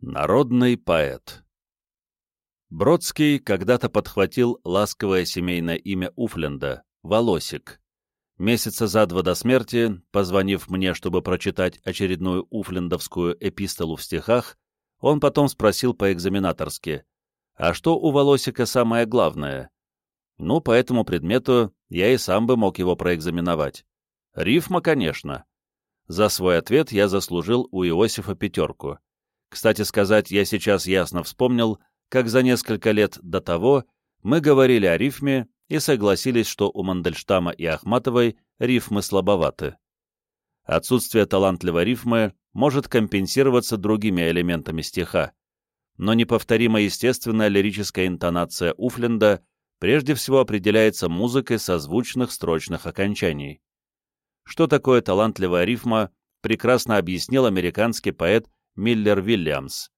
Народный поэт Бродский когда-то подхватил ласковое семейное имя Уфленда — Волосик. Месяца за два до смерти, позвонив мне, чтобы прочитать очередную уфлендовскую эпистолу в стихах, он потом спросил по-экзаменаторски, «А что у Волосика самое главное?» Ну, по этому предмету я и сам бы мог его проэкзаменовать. Рифма, конечно. За свой ответ я заслужил у Иосифа пятерку. Кстати сказать, я сейчас ясно вспомнил, как за несколько лет до того мы говорили о рифме и согласились, что у Мандельштама и Ахматовой рифмы слабоваты. Отсутствие талантливой рифмы может компенсироваться другими элементами стиха, но неповторимо естественная лирическая интонация Уфленда прежде всего определяется музыкой созвучных строчных окончаний. Что такое талантливая рифма, прекрасно объяснил американский поэт Миллер Вильямс.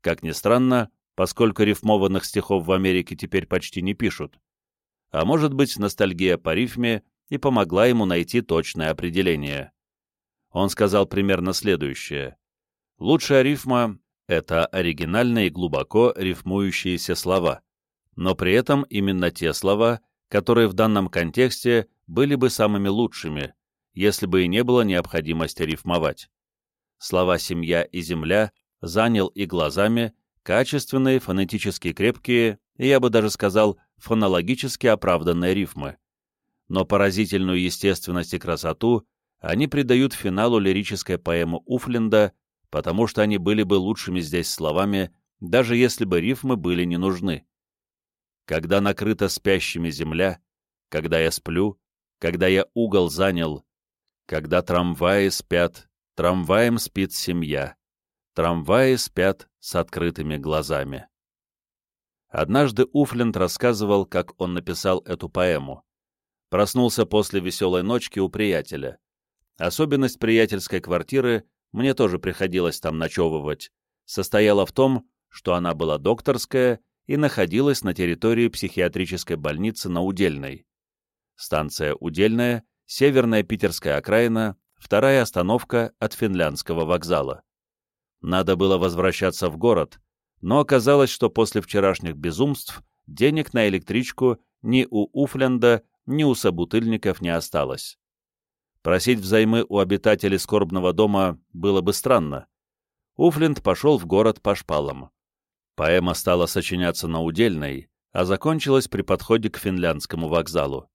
Как ни странно, поскольку рифмованных стихов в Америке теперь почти не пишут. А может быть, ностальгия по рифме и помогла ему найти точное определение. Он сказал примерно следующее. Лучшая рифма — это оригинальные и глубоко рифмующиеся слова, но при этом именно те слова, которые в данном контексте были бы самыми лучшими, если бы и не было необходимости рифмовать слова «семья» и «земля» занял и глазами, качественные, фонетически крепкие, я бы даже сказал, фонологически оправданные рифмы. Но поразительную естественность и красоту они придают финалу лирической поэмы Уфленда, потому что они были бы лучшими здесь словами, даже если бы рифмы были не нужны. Когда накрыта спящими земля, когда я сплю, когда я угол занял, когда трамваи спят, Трамваем спит семья. Трамваи спят с открытыми глазами. Однажды Уфленд рассказывал, как он написал эту поэму. Проснулся после веселой ночки у приятеля. Особенность приятельской квартиры, мне тоже приходилось там ночевывать, состояла в том, что она была докторская и находилась на территории психиатрической больницы на Удельной. Станция Удельная, северная питерская окраина, вторая остановка от финляндского вокзала. Надо было возвращаться в город, но оказалось, что после вчерашних безумств денег на электричку ни у Уфленда, ни у собутыльников не осталось. Просить взаймы у обитателей скорбного дома было бы странно. Уфленд пошел в город по шпалам. Поэма стала сочиняться на удельной, а закончилась при подходе к финляндскому вокзалу.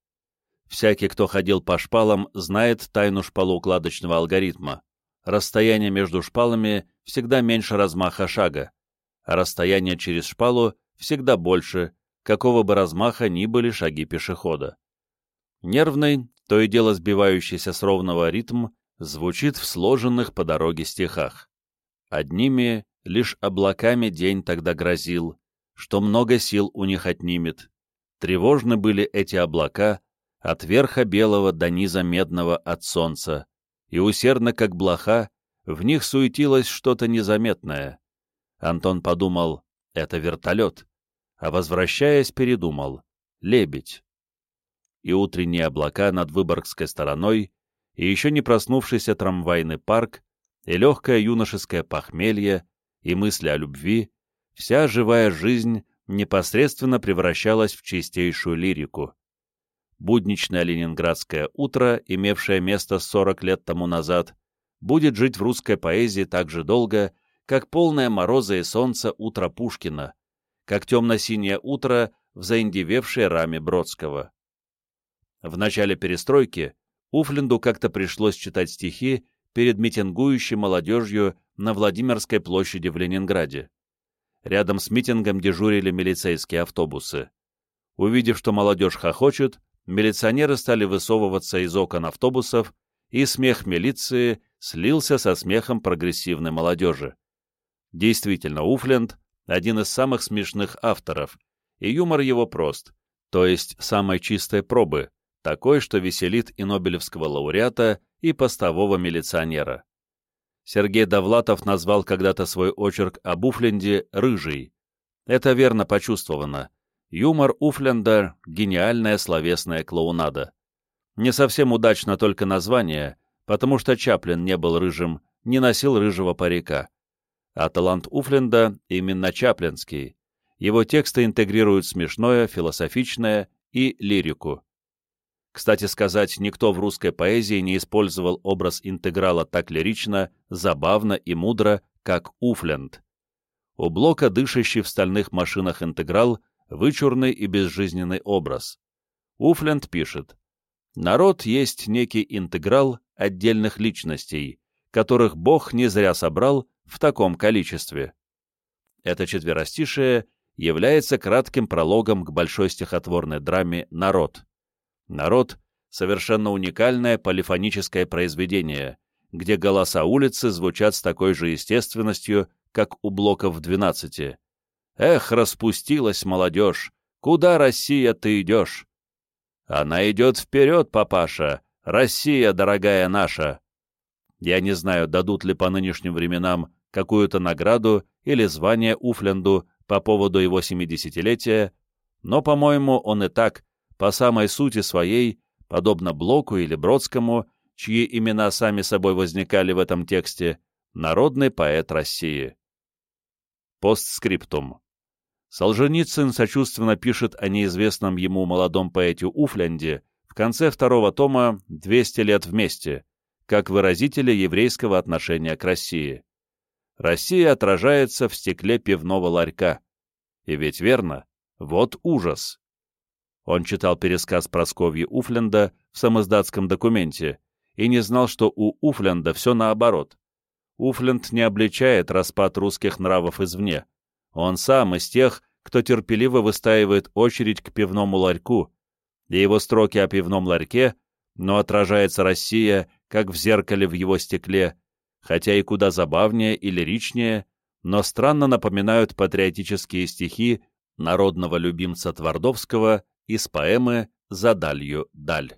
Всякий, кто ходил по шпалам, знает тайну шпалоукладочного алгоритма. Расстояние между шпалами всегда меньше размаха шага, а расстояние через шпалу всегда больше, какого бы размаха ни были шаги пешехода. Нервный, то и дело сбивающийся с ровного ритм, звучит в сложенных по дороге стихах. Одними лишь облаками день тогда грозил, что много сил у них отнимет. Тревожны были эти облака, от верха белого до низа медного от солнца, и усердно, как блоха, в них суетилось что-то незаметное. Антон подумал, это вертолет, а возвращаясь, передумал, лебедь. И утренние облака над Выборгской стороной, и еще не проснувшийся трамвайный парк, и легкое юношеское похмелье, и мысли о любви, вся живая жизнь непосредственно превращалась в чистейшую лирику будничное ленинградское утро, имевшее место 40 лет тому назад, будет жить в русской поэзии так же долго, как полное мороза и солнца утро Пушкина, как темно-синее утро в заиндевевшей раме Бродского. В начале перестройки Уфленду как-то пришлось читать стихи перед митингующей молодежью на Владимирской площади в Ленинграде. Рядом с митингом дежурили милицейские автобусы. Увидев, что молодежь хохочет, милиционеры стали высовываться из окон автобусов, и смех милиции слился со смехом прогрессивной молодежи. Действительно, Уфленд — один из самых смешных авторов, и юмор его прост, то есть самой чистой пробы, такой, что веселит и Нобелевского лауреата, и постового милиционера. Сергей Довлатов назвал когда-то свой очерк об Уфленде «рыжий». Это верно почувствовано. Юмор Уфленда — гениальная словесная клоунада. Не совсем удачно только название, потому что Чаплин не был рыжим, не носил рыжего парика. А талант Уфленда именно чаплинский. Его тексты интегрируют смешное, философичное и лирику. Кстати сказать, никто в русской поэзии не использовал образ интеграла так лирично, забавно и мудро, как Уфленд. У Блока дышащий в стальных машинах интеграл — вычурный и безжизненный образ. Уфленд пишет, «Народ есть некий интеграл отдельных личностей, которых Бог не зря собрал в таком количестве». Это четверостишее является кратким прологом к большой стихотворной драме «Народ». «Народ» — совершенно уникальное полифоническое произведение, где голоса улицы звучат с такой же естественностью, как у блоков в двенадцати. «Эх, распустилась молодежь! Куда, Россия, ты идешь?» «Она идет вперед, папаша! Россия, дорогая наша!» Я не знаю, дадут ли по нынешним временам какую-то награду или звание Уфленду по поводу его 70-летия, но, по-моему, он и так, по самой сути своей, подобно Блоку или Бродскому, чьи имена сами собой возникали в этом тексте, народный поэт России. Постскриптум. Солженицын сочувственно пишет о неизвестном ему молодом поэте Уфленде в конце второго тома «200 лет вместе», как выразителя еврейского отношения к России. Россия отражается в стекле пивного ларька. И ведь верно, вот ужас. Он читал пересказ Просковьи Уфленда в самоздатском документе и не знал, что у Уфленда все наоборот. Уфленд не обличает распад русских нравов извне. Он сам из тех, кто терпеливо выстаивает очередь к пивному ларьку, и его строки о пивном ларьке, но отражается Россия, как в зеркале в его стекле, хотя и куда забавнее и лиричнее, но странно напоминают патриотические стихи народного любимца Твардовского из поэмы «За далью даль».